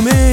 Bésame